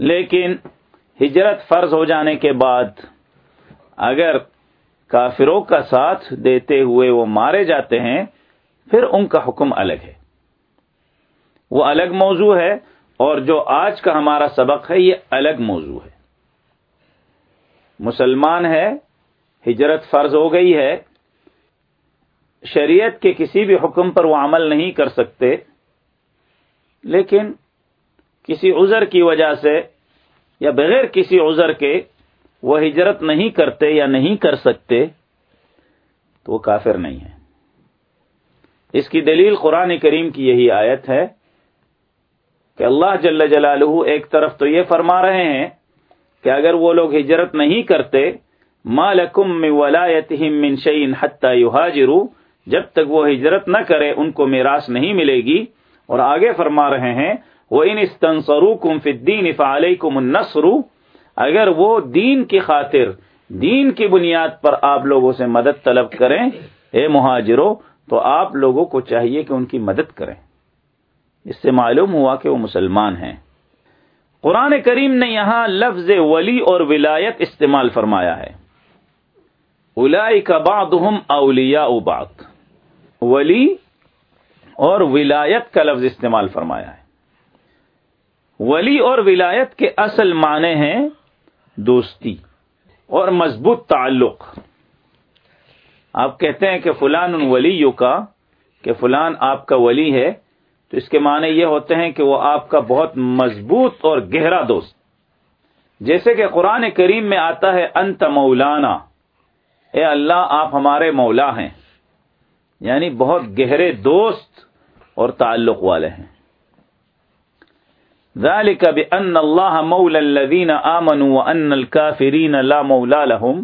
لیکن ہجرت فرض ہو جانے کے بعد اگر کافروں کا ساتھ دیتے ہوئے وہ مارے جاتے ہیں، پھر ان کا حکم الگ ہے۔ وہ الگ موضوع ہے اور جو آج کا ہمارا سبق ہے، یہ الگ موضوع ہے۔ مسلمان ہے، ہجرت فرض ہو گئی ہے۔ شریعت کے کسی بھی حکم پر وہ عمل نہیں کر سکتے، لیکن کسی عذر کی وجہ سے یا بغیر کسی عذر کے وہ ہجرت نہیں کرتے یا نہیں کر سکتے، تو وہ کافر نہیں ہے اس کی دلیل قرآن کریم کی یہی آیت ہے کہ اللہ جل جلالہ ایک طرف تو یہ فرما رہے ہیں کہ اگر وہ لوگ ہجرت نہیں کرتے مالکم من ولایتہم من شیئن حتی یہاجروا، جب تک وہ ہجرت نہ کرے، ان کو میراث نہیں ملے گی۔ اور آگے فرما رہے ہیں وہ ان استنسرو کم فدین فعال کم اگر وہ دین کی خاطر، دین کی بنیاد پر آپ لوگوں سے مدد طلب کریں، اے مہاجرو، تو آپ لوگوں کو چاہیے کہ ان کی مدد کریں۔ اس سے معلوم ہوا کہ وہ مسلمان ہیں۔ قرآن کریم نے یہاں لفظ ولی اور ولایت استعمال فرمایا ہے۔ الائی کا باد اولیا بعض۔ ولی اور ولایت کا لفظ استعمال فرمایا ہے۔ ولی اور ولایت کے اصل معنی ہیں دوستی اور مضبوط تعلق۔ آپ کہتے ہیں کہ فلان ولی کا، کہ فلان آپ کا ولی ہے، تو اس کے معنی یہ ہوتے ہیں کہ وہ آپ کا بہت مضبوط اور گہرا دوست۔ جیسے کہ قرآن کریم میں آتا ہے، انت مولانا، اے اللہ، آپ ہمارے مولا ہیں۔ یعنی بہت گہرے دوست اور تعلق والے ہیں۔ ذلك بأن الله مولى الذين آمنوا وأن الكافرين لا مولى لهم.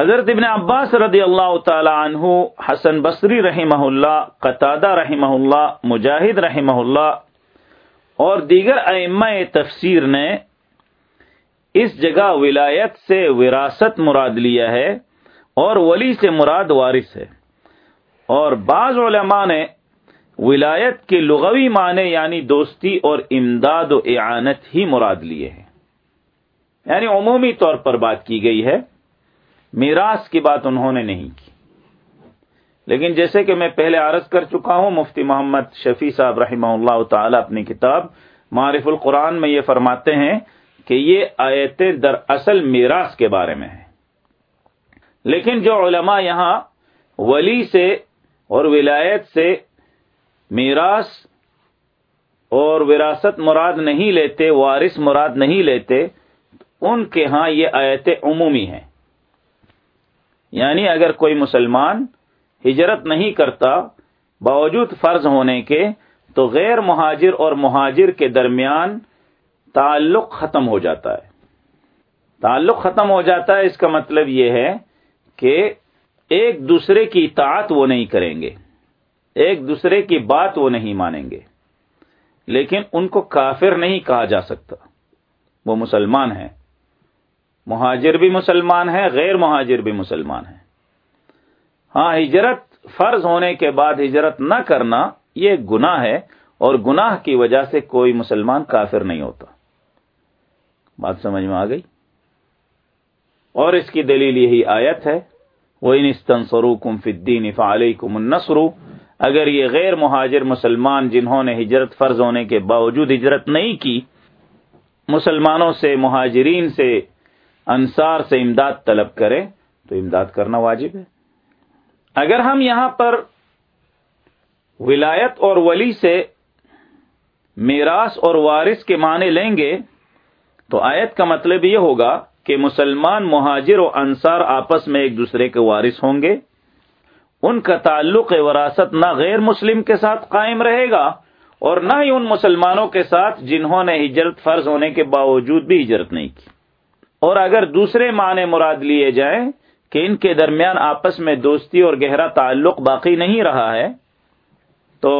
حضرت ابن عباس رضی اللہ تعالی عنہ، حسن بصری رحمہ اللہ، قطادہ رحمہ اللہ، مجاہد رحمہ اللہ اور دیگر ائمہ تفسیر نے اس جگہ ولایت سے وراثت مراد لیا ہے اور ولی سے مراد وارث ہے۔ اور بعض علماء نے ولایت کے لغوی معنی یعنی دوستی اور امداد و اعانت ہی مراد لیے ہیں۔ یعنی عمومی طور پر بات کی گئی ہے، میراث کی بات انہوں نے نہیں کی۔ لیکن جیسے کہ میں پہلے عرض کر چکا ہوں، مفتی محمد شفیع صاحب رحمہ اللہ تعالی اپنی کتاب معرف القرآن میں یہ فرماتے ہیں کہ یہ آیتیں در اصل میراث کے بارے میں ہیں لیکن جو علماء یہاں ولی سے اور ولایت سے میراث اور وراثت مراد نہیں لیتے، وارث مراد نہیں لیتے، ان کے ہاں یہ آیت عمومی ہیں۔ یعنی اگر کوئی مسلمان ہجرت نہیں کرتا باوجود فرض ہونے کے، تو غیر مہاجر اور مہاجر کے درمیان تعلق ختم ہو جاتا ہے۔ تعلق ختم ہو جاتا ہے، اس کا مطلب یہ ہے کہ ایک دوسرے کی اطاعت وہ نہیں کریں گے۔ ایک دوسرے کی بات وہ نہیں مانیں گے۔ لیکن ان کو کافر نہیں کہا جا سکتا۔ وہ مسلمان ہیں۔ مہاجر بھی مسلمان ہیں، غیر مہاجر بھی مسلمان ہیں۔ ہاں ہجرت فرض ہونے کے بعد ہجرت نہ کرنا یہ گناہ ہے اور گناہ کی وجہ سے کوئی مسلمان کافر نہیں ہوتا۔ بات سمجھ میں آ گئی؟ اور اس کی دلیل یہی آیت ہے۔ وہ انستنسرو کم فدین فعلی کم النسرو اگر یہ غیر مہاجر مسلمان جنہوں نے ہجرت فرض ہونے کے باوجود ہجرت نہیں کی، مسلمانوں سے، مہاجرین سے، انصار سے امداد طلب کرے تو امداد کرنا واجب ہے۔ اگر ہم یہاں پر ولایت اور ولی سے میراث اور وارث کے معنی لیں گے تو آیت کا مطلب یہ ہوگا کہ مسلمان مہاجر و انصار آپس میں ایک دوسرے کے وارث ہوں گے۔ ان کا تعلق وراثت نہ غیر مسلم کے ساتھ قائم رہے گا اور نہ ہی ان مسلمانوں کے ساتھ جنہوں نے ہجرت فرض ہونے کے باوجود بھی ہجرت نہیں کی۔ اور اگر دوسرے معنی مراد لیے جائیں کہ ان کے درمیان آپس میں دوستی اور گہرا تعلق باقی نہیں رہا ہے، تو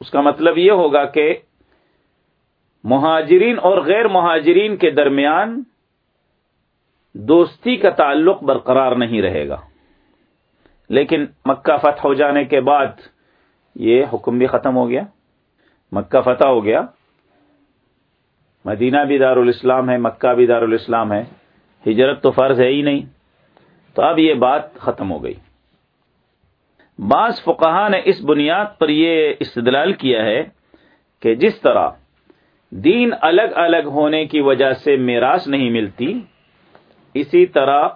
اس کا مطلب یہ ہوگا کہ مہاجرین اور غیر مہاجرین کے درمیان دوستی کا تعلق برقرار نہیں رہے گا۔ لیکن مکہ فتح ہو جانے کے بعد یہ حکم بھی ختم ہو گیا۔ مکہ فتح ہو گیا۔ مدینہ بھی دار الاسلام ہے، مکہ بھی دار الاسلام ہے۔ ہجرت تو فرض ہے ہی نہیں۔ تو اب یہ بات ختم ہو گئی۔ بعض فقہ نے اس بنیاد پر یہ استدلال کیا ہے کہ جس طرح دین الگ الگ ہونے کی وجہ سے میراث نہیں ملتی، اسی طرح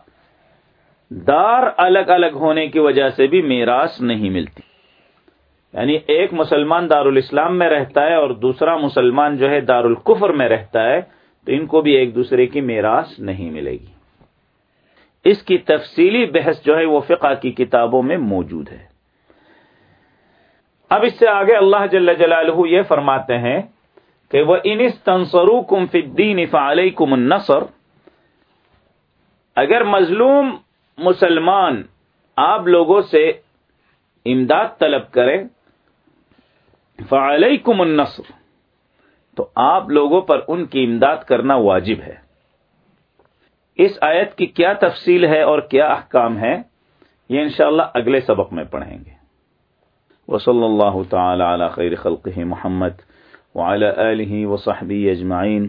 دار الگ الگ ہونے کی وجہ سے بھی میراث نہیں ملتی۔ یعنی ایک مسلمان دار الاسلام میں رہتا ہے اور دوسرا مسلمان جو ہے دار القفر میں رہتا ہے، تو ان کو بھی ایک دوسرے کی میراث نہیں ملے گی۔ اس کی تفصیلی بحث جو ہے وہ فقہ کی کتابوں میں موجود ہے۔ اب اس سے آگے اللہ جل جلالہ یہ فرماتے ہیں کہ وہ انس تنسرو کم فدین فعلی کم اگر مظلوم مسلمان آپ لوگوں سے امداد طلب کرے فعلیکم النصر، تو آپ لوگوں پر ان کی امداد کرنا واجب ہے۔ اس آیت کی کیا تفصیل ہے اور کیا احکام ہے یہ انشاءاللہ اگلے سبق میں پڑھیں گے۔ وصلی اللہ تعالی علی خیر خلقہ محمد وعلى آله وصحبه اجمعین۔